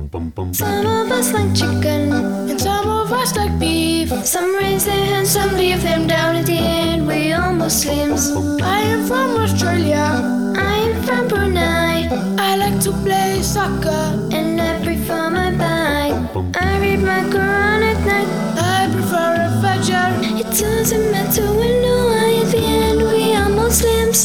Some of us like chicken, And some of us like beef. some raise their hands, some leave them down at the end. We all Muslims. I am from Australia. I'm from Brunei, I like to play soccer. and I prefer my bike. I read my Quran at night. I prefer a Fajr. It doesn't matter when or why. At the end, we are Muslims.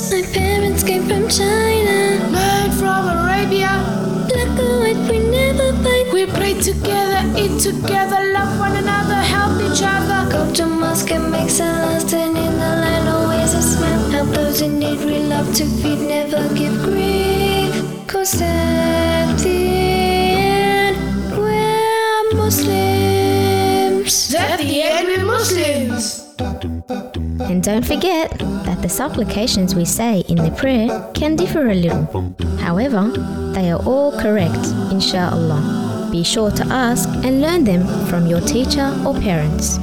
We pray together, eat together, love one another, help each other. Go to mosque and make salah, stand in the line, always a smile. Help those in need, we love to feed, never give grief. Cause at the end, we're Muslims. At the end, we're Muslims. And don't forget that the supplications we say in the prayer can differ a little. However, they are all correct, inshallah. Be sure to ask and learn them from your teacher or parents.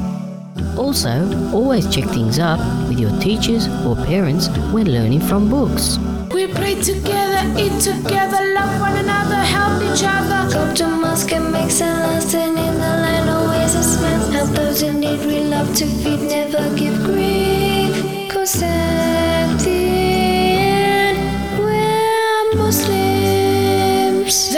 Also, always check things up with your teachers or parents when learning from books. We pray together, eat together, love one another, help each other. Go to mosque and make salas and in the line always a smile. Help those in need, we love to feed, never give grief. Cause at the end, we're Muslims.